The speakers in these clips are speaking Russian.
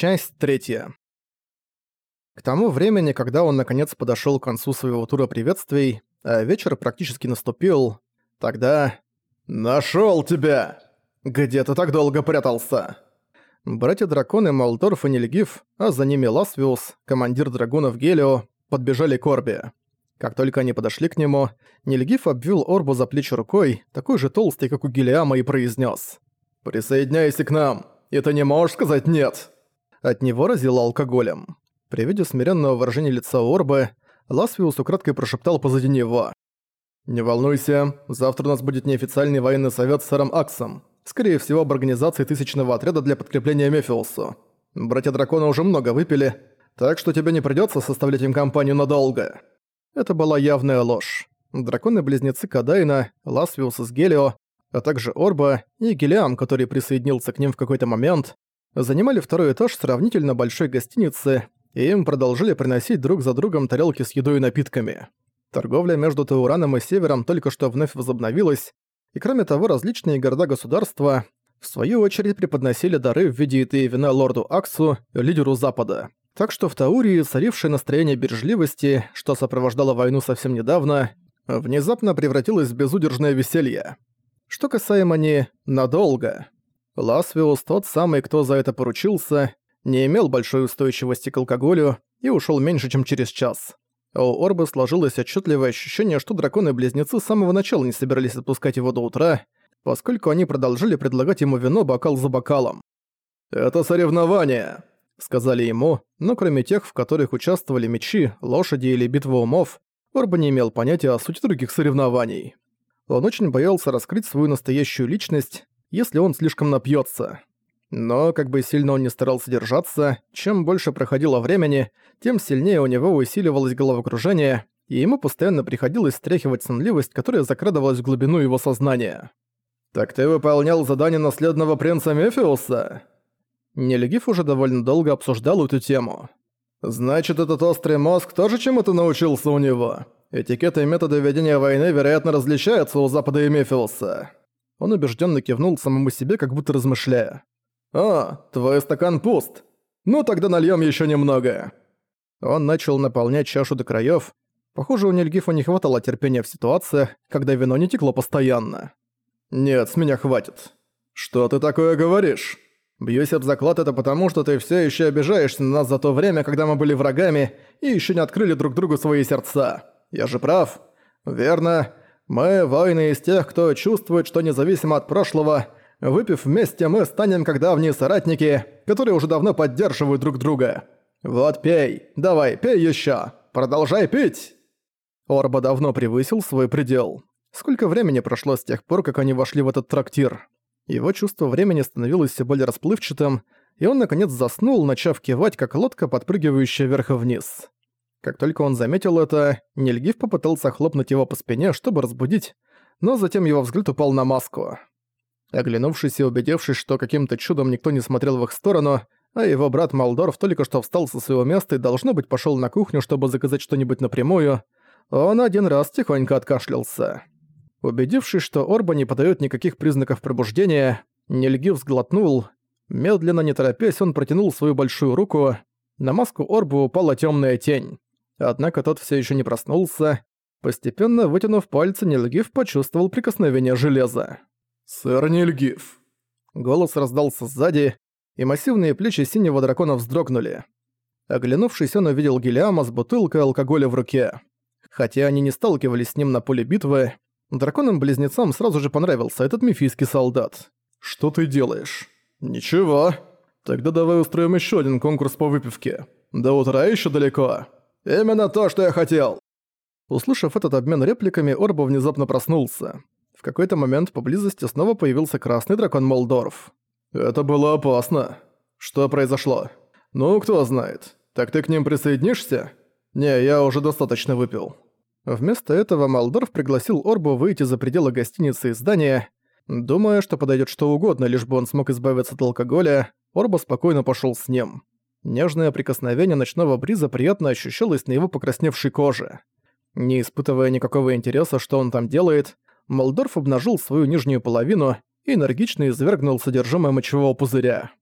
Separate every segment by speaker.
Speaker 1: Часть третья. К тому времени, когда он наконец подошёл к концу своего тура приветствий, а вечер практически наступил, тогда... «Нашёл тебя! Где ты так долго прятался?» Братья-драконы Малдорф и Нельгиф, а за ними Ласвиус, командир драгунов Гелио, подбежали к Орбе. Как только они подошли к нему, Нельгиф обвил Орбу за плечи рукой, такой же толстый, как у Гелиама, и произнес: «Присоединяйся к нам, и ты не можешь сказать «нет». От него разило алкоголем. При виде смиренного выражения лица Орбы, Ласвиус украдкой прошептал позади него. «Не волнуйся, завтра у нас будет неофициальный военный совет с сэром Аксом. Скорее всего, об организации тысячного отряда для подкрепления Мефиусу. Братья Дракона уже много выпили, так что тебе не придётся составлять им компанию надолго». Это была явная ложь. Драконы-близнецы Кадайна, Ласвиус из Гелио, а также Орба и Гелиам, который присоединился к ним в какой-то момент, занимали второй этаж сравнительно большой гостиницы, и им продолжили приносить друг за другом тарелки с едой и напитками. Торговля между Таураном и Севером только что вновь возобновилась, и кроме того различные города-государства в свою очередь преподносили дары в виде еды и вина лорду Аксу, лидеру Запада. Так что в Таурии царившее настроение бережливости, что сопровождало войну совсем недавно, внезапно превратилось в безудержное веселье. Что касаемо не «надолго», Ласвиус, тот самый, кто за это поручился, не имел большой устойчивости к алкоголю и ушел меньше, чем через час. А у Орбы сложилось отчетливое ощущение, что драконы-близнецы с самого начала не собирались отпускать его до утра, поскольку они продолжили предлагать ему вино бокал за бокалом. «Это соревнование», — сказали ему, но кроме тех, в которых участвовали мечи, лошади или битвы умов, Орба не имел понятия о сути других соревнований. Он очень боялся раскрыть свою настоящую личность, если он слишком напьется. Но, как бы сильно он не старался держаться, чем больше проходило времени, тем сильнее у него усиливалось головокружение, и ему постоянно приходилось стряхивать сонливость, которая закрадывалась в глубину его сознания. «Так ты выполнял задание наследного принца Мефиуса?» Нелегиф уже довольно долго обсуждал эту тему. «Значит, этот острый мозг тоже чему-то научился у него? Этикет и методы ведения войны, вероятно, различаются у Запада и Мефиуса». Он убежденно кивнул самому себе, как будто размышляя. «А, твой стакан пуст. Ну тогда нальем еще немного». Он начал наполнять чашу до краев. Похоже, у Нильгифа не хватало терпения в ситуациях, когда вино не текло постоянно. «Нет, с меня хватит». «Что ты такое говоришь?» «Бьюсь об заклад это потому, что ты все еще обижаешься на нас за то время, когда мы были врагами и еще не открыли друг другу свои сердца. Я же прав?» «Верно. Мы воины из тех, кто чувствует, что независимо от прошлого, выпив вместе, мы станем как давние соратники, которые уже давно поддерживают друг друга. Вот пей, давай, пей еще, продолжай пить!» Орба давно превысил свой предел. Сколько времени прошло с тех пор, как они вошли в этот трактир? Его чувство времени становилось все более расплывчатым, и он наконец заснул, начав кивать, как лодка, подпрыгивающая вверх и вниз. Как только он заметил это, Нильгиф попытался хлопнуть его по спине, чтобы разбудить, но затем его взгляд упал на маску. Оглянувшись и убедившись, что каким-то чудом никто не смотрел в их сторону, а его брат Малдорф только что встал со своего места и, должно быть, пошёл на кухню, чтобы заказать что-нибудь напрямую, он один раз тихонько откашлялся. Убедившись, что Орба не подаёт никаких признаков пробуждения, Нильгиф сглотнул. Медленно, не торопясь, он протянул свою большую руку. На маску Орбу упала тёмная тень. Однако тот все еще не проснулся. Постепенно вытянув пальцы, Нильгиф почувствовал прикосновение железа. «Сэр Нильгиф!» Голос раздался сзади, и массивные плечи синего дракона вздрогнули. Оглянувшись, он увидел Гелиама с бутылкой алкоголя в руке. Хотя они не сталкивались с ним на поле битвы, драконам-близнецам сразу же понравился этот мифийский солдат. «Что ты делаешь?» «Ничего. Тогда давай устроим еще один конкурс по выпивке. До утра еще далеко». «Именно то, что я хотел!» Услышав этот обмен репликами, Орба внезапно проснулся. В какой-то момент поблизости снова появился красный дракон Молдорф. «Это было опасно. Что произошло? Ну, кто знает. Так ты к ним присоединишься?» «Не, я уже достаточно выпил». Вместо этого Молдорф пригласил Орбу выйти за пределы гостиницы и здания. Думая, что подойдет что угодно, лишь бы он смог избавиться от алкоголя, Орба спокойно пошел с ним. Нежное прикосновение ночного бриза приятно ощущалось на его покрасневшей коже. Не испытывая никакого интереса, что он там делает, Молдорф обнажил свою нижнюю половину и энергично извергнул содержимое мочевого пузыря.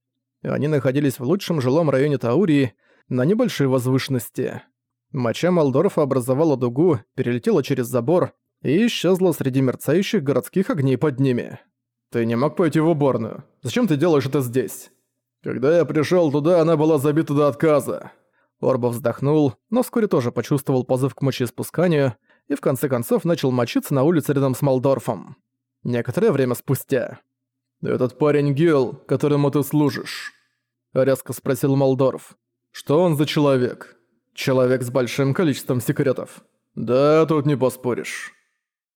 Speaker 1: Они находились в лучшем жилом районе Таурии, на небольшой возвышенности. Моча Малдорфа образовала дугу, перелетела через забор и исчезла среди мерцающих городских огней под ними. «Ты не мог пойти в уборную? Зачем ты делаешь это здесь?» «Когда я пришёл туда, она была забита до отказа». Орба вздохнул, но вскоре тоже почувствовал позыв к мочеиспусканию и в конце концов начал мочиться на улице рядом с Малдорфом. Некоторое время спустя. «Этот парень Гил, которому ты служишь?» — резко спросил Малдорф. «Что он за человек?» «Человек с большим количеством секретов». «Да, тут не поспоришь».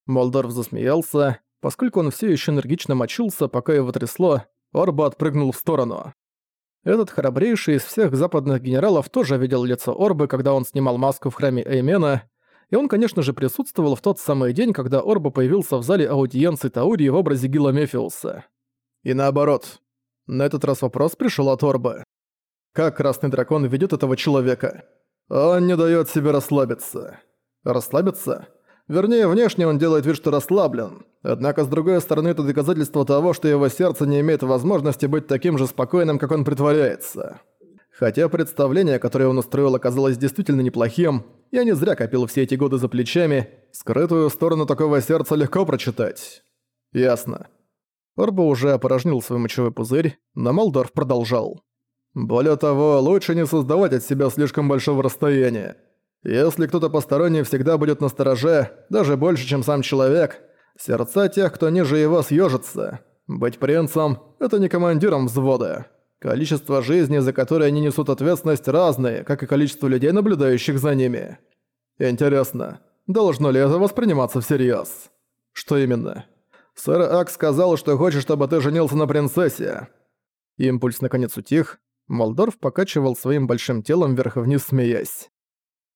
Speaker 1: Молдорф засмеялся. Поскольку он все еще энергично мочился, пока его трясло, Орба отпрыгнул в сторону. Этот храбрейший из всех западных генералов тоже видел лицо Орбы, когда он снимал маску в храме Эймена, и он, конечно же, присутствовал в тот самый день, когда Орба появился в зале аудиенции Таурии в образе Гила Мефиуса. И наоборот. На этот раз вопрос пришел от Орбы. Как Красный Дракон ведет этого человека? Он не дает себе расслабиться. Расслабиться? Вернее, внешне он делает вид, что расслаблен. Однако, с другой стороны, это доказательство того, что его сердце не имеет возможности быть таким же спокойным, как он притворяется. Хотя представление, которое он устроил, оказалось действительно неплохим, я не зря копил все эти годы за плечами, скрытую сторону такого сердца легко прочитать. Ясно. Орба уже опорожнил свой мочевой пузырь, но Молдорф продолжал. Более того, лучше не создавать от себя слишком большого расстояния. Если кто-то посторонний всегда будет на стороже, даже больше, чем сам человек, сердца тех, кто ниже его, съежатся. Быть принцем – это не командиром взвода. Количество жизней, за которые они несут ответственность, разные, как и количество людей, наблюдающих за ними. Интересно, должно ли это восприниматься всерьез? Что именно? Сэр Ак сказал, что хочет, чтобы ты женился на принцессе. Импульс наконец утих. Молдорф покачивал своим большим телом вверх-вниз, смеясь.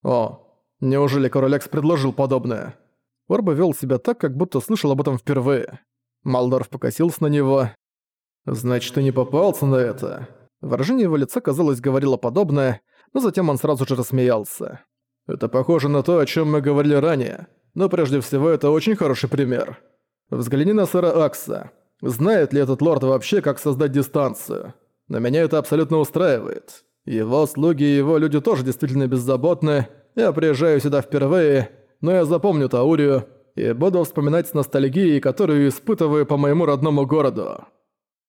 Speaker 1: «О, неужели король Экс предложил подобное?» Орба вел себя так, как будто слышал об этом впервые. Малдорф покосился на него. «Значит, ты не попался на это?» Выражение его лица, казалось, говорило подобное, но затем он сразу же рассмеялся. «Это похоже на то, о чем мы говорили ранее, но прежде всего это очень хороший пример. Взгляни на сэра Акса. Знает ли этот лорд вообще, как создать дистанцию? Но меня это абсолютно устраивает. Его слуги и его люди тоже действительно беззаботны. Я приезжаю сюда впервые, но я запомню Таурию и буду вспоминать с ностальгией, которую испытываю по моему родному городу».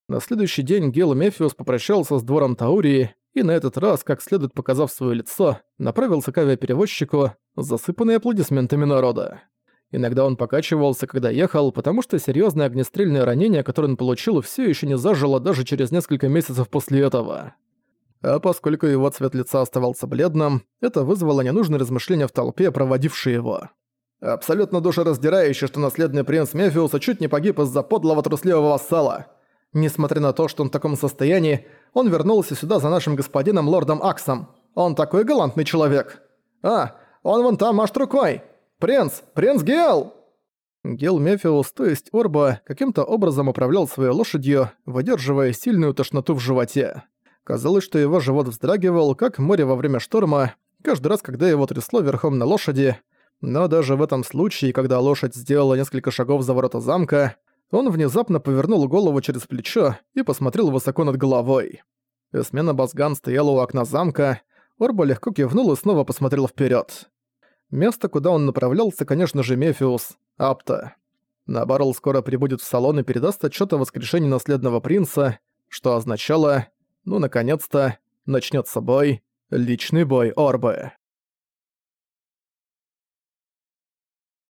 Speaker 1: На следующий день Гел Мефиус попрощался с двором Таурии и на этот раз, как следует показав свое лицо, направился к авиаперевозчику, засыпанный аплодисментами народа. Иногда он покачивался, когда ехал, потому что серьезное огнестрельное ранение, которое он получил, все еще не зажило даже через несколько месяцев после этого. А поскольку его цвет лица оставался бледным, это вызвало ненужные размышления в толпе, проводившей его. Абсолютно душераздирающе, что наследный принц Мефиуса чуть не погиб из-за подлого трусливого вассала. Несмотря на то, что он в таком состоянии, он вернулся сюда за нашим господином лордом Аксом. Он такой галантный человек. А, он вон там машет рукой. Принц! Принц Гел! Гел Мефиус, то есть Орба, каким-то образом управлял своей лошадью, выдерживая сильную тошноту в животе. Казалось, что его живот вздрагивал, как море во время шторма, каждый раз, когда его трясло верхом на лошади, но даже в этом случае, когда лошадь сделала несколько шагов за ворота замка, он внезапно повернул голову через плечо и посмотрел высоко над головой. Эсмена Базган стояла у окна замка, Орба легко кивнул и снова посмотрел вперед. Место, куда он направлялся, конечно же, Мефиус, Апта. Набарл скоро прибудет в салон и передаст отчет о воскрешении наследного принца, что означало, ну, наконец-то, начнется бой, личный бой Орбы.